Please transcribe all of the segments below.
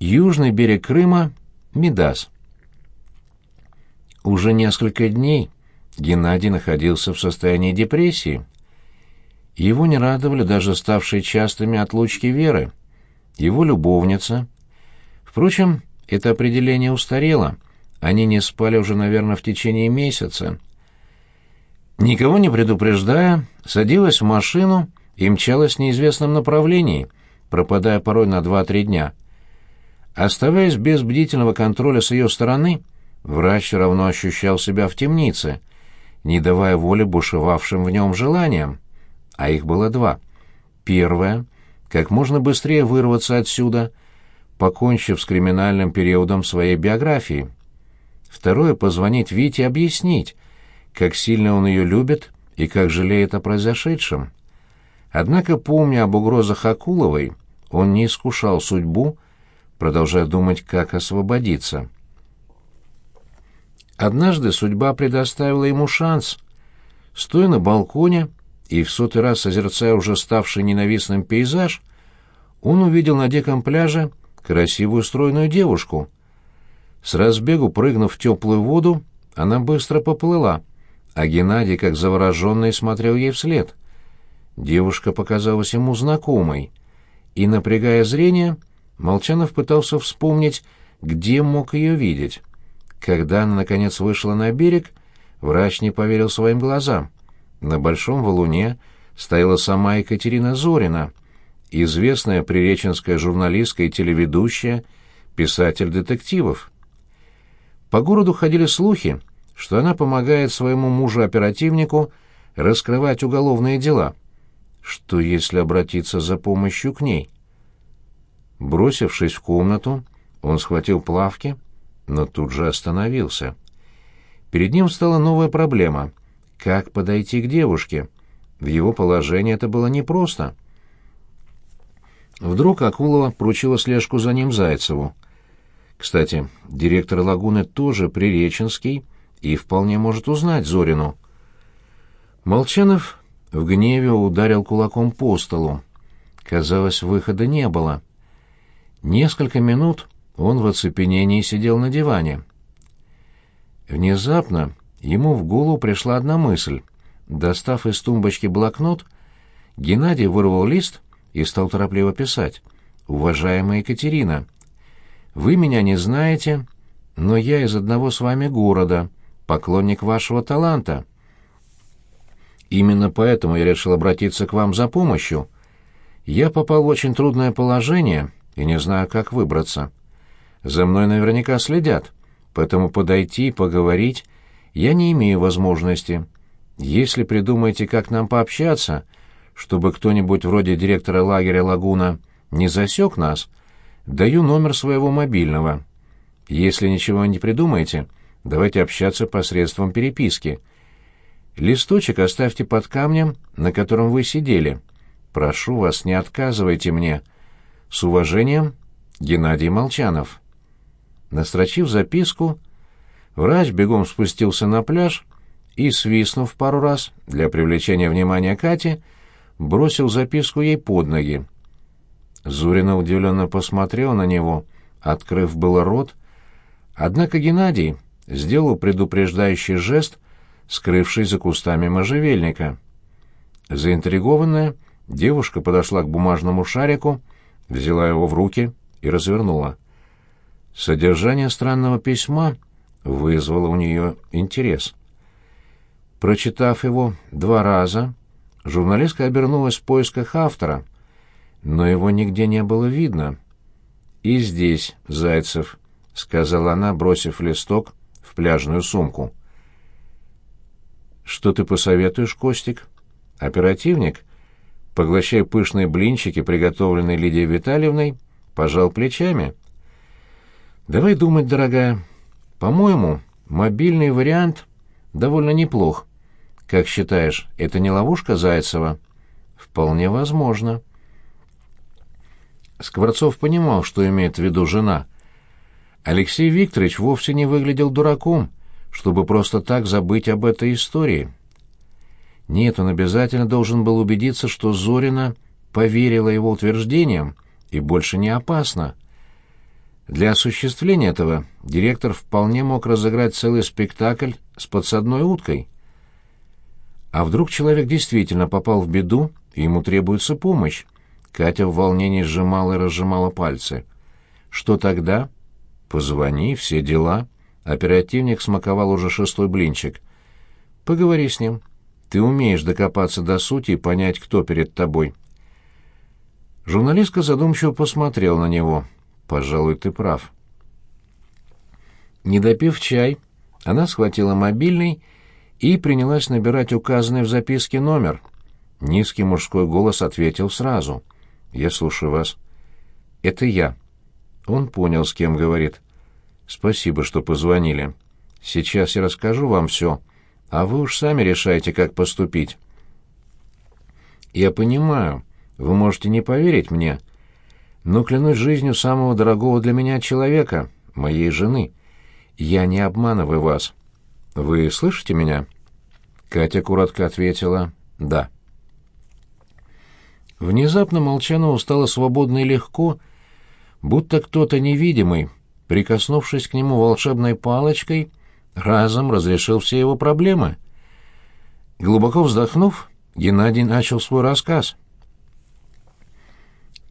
Южный берег Крыма — Мидас. Уже несколько дней Геннадий находился в состоянии депрессии. Его не радовали даже ставшие частыми отлучки Веры. Его любовница. Впрочем, это определение устарело. Они не спали уже, наверное, в течение месяца. Никого не предупреждая, садилась в машину и мчалась в неизвестном направлении, пропадая порой на два-три дня. Оставаясь без бдительного контроля с ее стороны, врач равно ощущал себя в темнице, не давая воли бушевавшим в нем желаниям. А их было два. Первое — как можно быстрее вырваться отсюда, покончив с криминальным периодом своей биографии. Второе — позвонить Вите и объяснить, как сильно он ее любит и как жалеет о произошедшем. Однако, помня об угрозах Акуловой, он не искушал судьбу, продолжая думать, как освободиться. Однажды судьба предоставила ему шанс. Стоя на балконе и в сотый раз созерцая уже ставший ненавистным пейзаж, он увидел на диком пляже красивую стройную девушку. С разбегу прыгнув в теплую воду, она быстро поплыла, а Геннадий, как завороженный, смотрел ей вслед. Девушка показалась ему знакомой, и, напрягая зрение, Молчанов пытался вспомнить, где мог ее видеть. Когда она, наконец, вышла на берег, врач не поверил своим глазам. На большом валуне стояла сама Екатерина Зорина, известная приреченская журналистка и телеведущая, писатель детективов. По городу ходили слухи, что она помогает своему мужу-оперативнику раскрывать уголовные дела. Что если обратиться за помощью к ней? Бросившись в комнату, он схватил плавки, но тут же остановился. Перед ним стала новая проблема — как подойти к девушке. В его положении это было непросто. Вдруг Акулова поручила слежку за ним Зайцеву. Кстати, директор лагуны тоже приреченский и вполне может узнать Зорину. Молчанов в гневе ударил кулаком по столу. Казалось, выхода не было. Несколько минут он в оцепенении сидел на диване. Внезапно ему в голову пришла одна мысль. Достав из тумбочки блокнот, Геннадий вырвал лист и стал торопливо писать. «Уважаемая Екатерина, вы меня не знаете, но я из одного с вами города, поклонник вашего таланта. Именно поэтому я решил обратиться к вам за помощью. Я попал в очень трудное положение и не знаю, как выбраться. За мной наверняка следят, поэтому подойти и поговорить я не имею возможности. Если придумаете, как нам пообщаться, чтобы кто-нибудь вроде директора лагеря «Лагуна» не засек нас, даю номер своего мобильного. Если ничего не придумаете, давайте общаться посредством переписки. Листочек оставьте под камнем, на котором вы сидели. Прошу вас, не отказывайте мне. С уважением, Геннадий Молчанов. Настрочив записку, врач бегом спустился на пляж и, свистнув пару раз для привлечения внимания Кати, бросил записку ей под ноги. Зурина удивленно посмотрела на него, открыв было рот, однако Геннадий сделал предупреждающий жест, скрывшись за кустами можжевельника. Заинтригованная, девушка подошла к бумажному шарику, взяла его в руки и развернула. Содержание странного письма вызвало у нее интерес. Прочитав его два раза, журналистка обернулась в поисках автора, но его нигде не было видно. «И здесь, Зайцев», — сказала она, бросив листок в пляжную сумку. «Что ты посоветуешь, Костик? Оперативник?» Поглощая пышные блинчики, приготовленные Лидией Витальевной, пожал плечами. «Давай думать, дорогая. По-моему, мобильный вариант довольно неплох. Как считаешь, это не ловушка Зайцева?» «Вполне возможно». Скворцов понимал, что имеет в виду жена. Алексей Викторович вовсе не выглядел дураком, чтобы просто так забыть об этой истории. Нет, он обязательно должен был убедиться, что Зорина поверила его утверждениям и больше не опасна. Для осуществления этого директор вполне мог разыграть целый спектакль с подсадной уткой. А вдруг человек действительно попал в беду, и ему требуется помощь? Катя в волнении сжимала и разжимала пальцы. Что тогда? Позвони, все дела. Оперативник смаковал уже шестой блинчик. Поговори с ним. Ты умеешь докопаться до сути и понять, кто перед тобой. Журналистка задумчиво посмотрел на него. Пожалуй, ты прав. Не допив чай, она схватила мобильный и принялась набирать указанный в записке номер. Низкий мужской голос ответил сразу. «Я слушаю вас». «Это я». Он понял, с кем говорит. «Спасибо, что позвонили. Сейчас я расскажу вам все, а вы уж сами решайте, как поступить». «Я понимаю, вы можете не поверить мне, но клянусь жизнью самого дорогого для меня человека, моей жены. Я не обманываю вас. Вы слышите меня?» Катя коротко ответила «да». Внезапно Молчанову стало свободно и легко, будто кто-то невидимый, прикоснувшись к нему волшебной палочкой, разом разрешил все его проблемы. Глубоко вздохнув, Геннадий начал свой рассказ —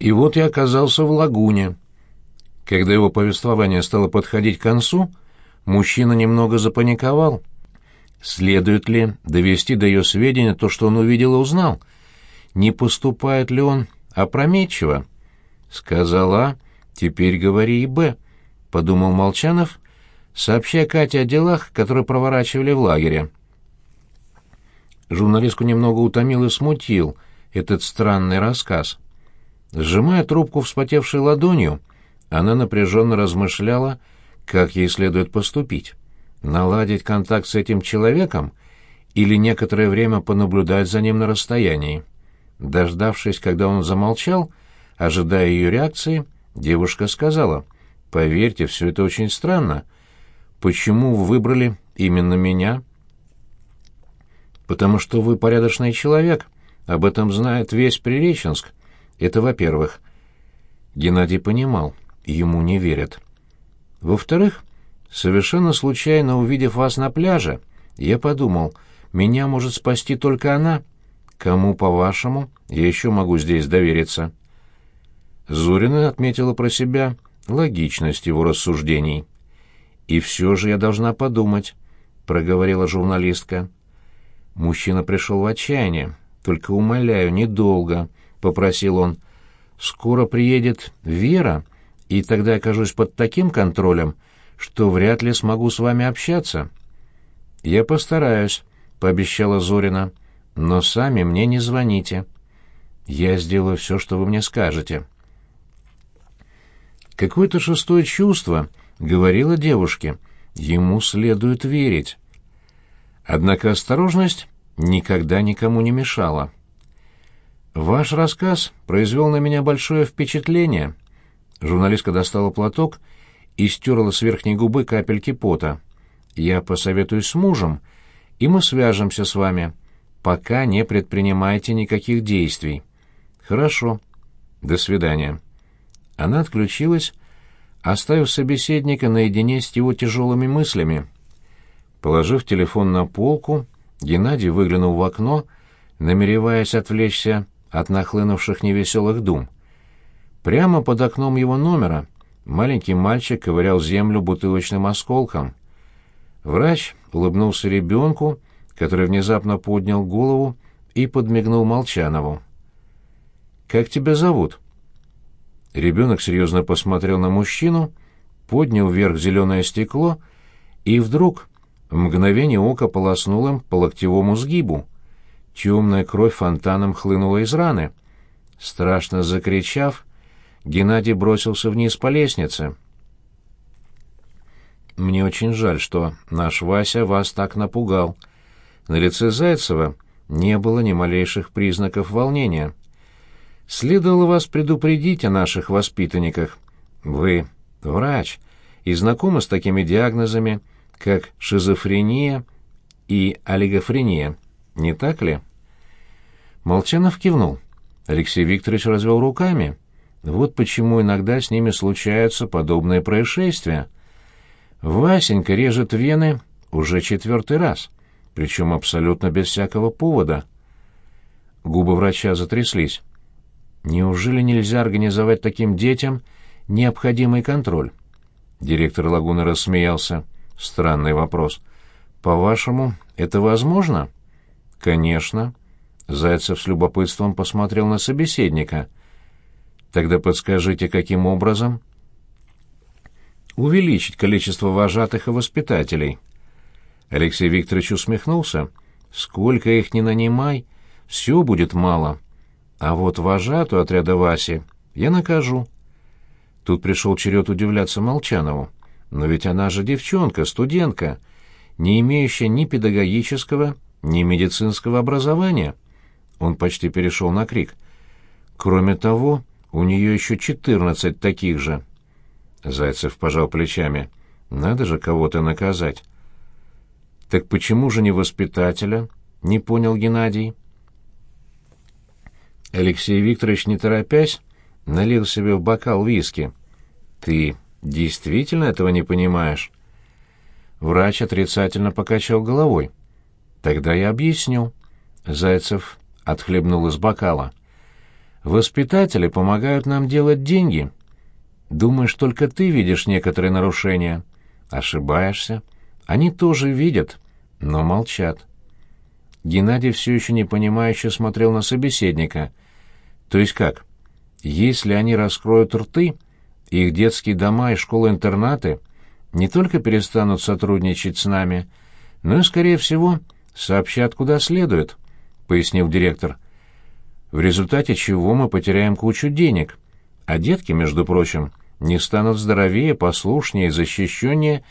и вот я оказался в лагуне. Когда его повествование стало подходить к концу, мужчина немного запаниковал. Следует ли довести до ее сведения то, что он увидел и узнал? Не поступает ли он опрометчиво? Сказала теперь говори и Б, — подумал Молчанов, сообщая Кате о делах, которые проворачивали в лагере. Журналистку немного утомил и смутил этот странный рассказ. Сжимая трубку вспотевшей ладонью, она напряженно размышляла, как ей следует поступить. Наладить контакт с этим человеком или некоторое время понаблюдать за ним на расстоянии. Дождавшись, когда он замолчал, ожидая ее реакции, девушка сказала, «Поверьте, все это очень странно. Почему вы выбрали именно меня?» «Потому что вы порядочный человек. Об этом знает весь Приреченск. Это во-первых. Геннадий понимал, ему не верят. Во-вторых, совершенно случайно увидев вас на пляже, я подумал, меня может спасти только она. Кому, по-вашему, я еще могу здесь довериться?» Зорина отметила про себя логичность его рассуждений. «И все же я должна подумать», — проговорила журналистка. Мужчина пришел в отчаяние. «Только умоляю, недолго. — попросил он. «Скоро приедет Вера, и тогда окажусь под таким контролем, что вряд ли смогу с вами общаться». «Я постараюсь», — пообещала Зорина. «Но сами мне не звоните. Я сделаю все, что вы мне скажете». Какое-то шестое чувство говорило девушке, ему следует верить. Однако осторожность никогда никому не мешала. Ваш рассказ произвел на меня большое впечатление. Журналистка достала платок и стерла с верхней губы капельки пота. Я посоветуюсь с мужем, и мы свяжемся с вами, пока не предпринимаете никаких действий. Хорошо. До свидания. Она отключилась, оставив собеседника наедине с его тяжелыми мыслями. Положив телефон на полку, Геннадий выглянул в окно, намереваясь отвлечься от нахлынувших невеселых дум. Прямо под окном его номера маленький мальчик ковырял землю бутылочным осколком. Врач улыбнулся ребенку, который внезапно поднял голову и подмигнул Молчанову. «Как тебя зовут?» Ребенок серьезно посмотрел на мужчину, поднял вверх зеленое стекло и вдруг в мгновение ока полоснул им по локтевому сгибу. Темная кровь фонтаном хлынула из раны. Страшно закричав, Геннадий бросился вниз по лестнице. «Мне очень жаль, что наш Вася вас так напугал». На лице Зайцева не было ни малейших признаков волнения. «Следовало вас предупредить о наших воспитанниках. Вы врач и знакомы с такими диагнозами, как шизофрения и олигофрения» не так ли?» Молчанов кивнул. Алексей Викторович развел руками. Вот почему иногда с ними случаются подобные происшествия. Васенька режет вены уже четвертый раз, причем абсолютно без всякого повода. Губы врача затряслись. Неужели нельзя организовать таким детям необходимый контроль? Директор лагуны рассмеялся. Странный вопрос. По-вашему, это возможно? Конечно. Зайцев с любопытством посмотрел на собеседника. Тогда подскажите, каким образом? Увеличить количество вожатых и воспитателей. Алексей Викторович усмехнулся. Сколько их ни нанимай, все будет мало. А вот вожатую отряда Васи я накажу. Тут пришел черед удивляться Молчанову. Но ведь она же девчонка, студентка, не имеющая ни педагогического, ни медицинского образования. Он почти перешел на крик. Кроме того, у нее еще четырнадцать таких же. Зайцев пожал плечами. Надо же кого-то наказать. Так почему же не воспитателя? Не понял Геннадий. Алексей Викторович, не торопясь, налил себе в бокал виски. «Ты действительно этого не понимаешь?» Врач отрицательно покачал головой. «Тогда я объясню». Зайцев отхлебнул из бокала. «Воспитатели помогают нам делать деньги. Думаешь, только ты видишь некоторые нарушения. Ошибаешься. Они тоже видят, но молчат». Геннадий все еще непонимающе смотрел на собеседника. «То есть как? Если они раскроют рты...» Их детские дома и школы-интернаты не только перестанут сотрудничать с нами, но и, скорее всего, сообщат куда следует, — пояснил директор. В результате чего мы потеряем кучу денег, а детки, между прочим, не станут здоровее, послушнее защищеннее,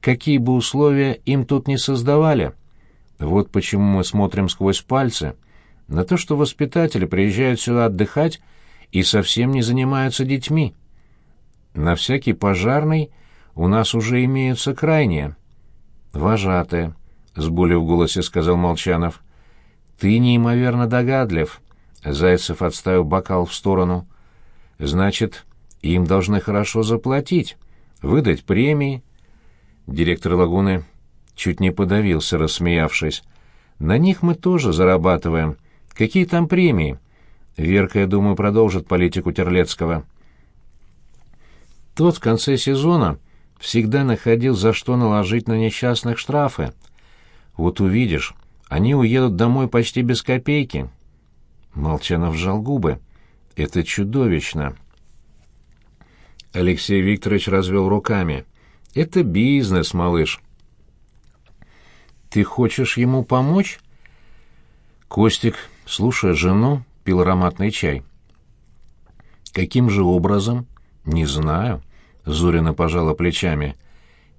какие бы условия им тут не создавали. Вот почему мы смотрим сквозь пальцы на то, что воспитатели приезжают сюда отдыхать и совсем не занимаются детьми. На всякий пожарный у нас уже имеются крайние. Вожатые, — с болью в голосе сказал Молчанов. Ты неимоверно догадлив. Зайцев отставил бокал в сторону. Значит, им должны хорошо заплатить, выдать премии. Директор лагуны чуть не подавился, рассмеявшись. На них мы тоже зарабатываем. Какие там премии? Верка, я думаю, продолжит политику Терлецкого. Тот в конце сезона всегда находил, за что наложить на несчастных штрафы. Вот увидишь, они уедут домой почти без копейки. Молчанов сжал губы. Это чудовищно. Алексей Викторович развел руками. Это бизнес, малыш. Ты хочешь ему помочь? Костик, слушая жену, пил ароматный чай. Каким же образом? Не знаю. Зурина пожала плечами.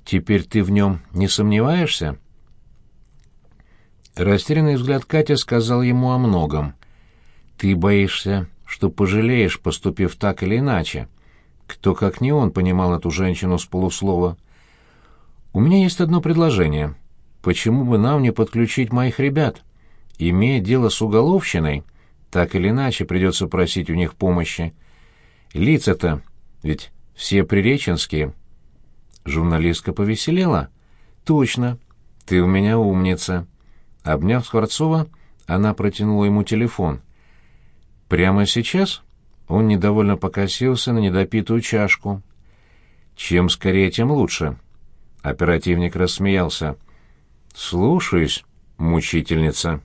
«Теперь ты в нем не сомневаешься?» Растерянный взгляд Катя сказал ему о многом. «Ты боишься, что пожалеешь, поступив так или иначе. Кто, как не он, понимал эту женщину с полуслова. У меня есть одно предложение. Почему бы нам не подключить моих ребят? Имея дело с уголовщиной, так или иначе придется просить у них помощи. Лица-то ведь все приреченские. Журналистка повеселела. Точно. Ты у меня умница. Обняв Скворцова, она протянула ему телефон. Прямо сейчас он недовольно покосился на недопитую чашку. Чем скорее, тем лучше. Оперативник рассмеялся. «Слушаюсь, мучительница».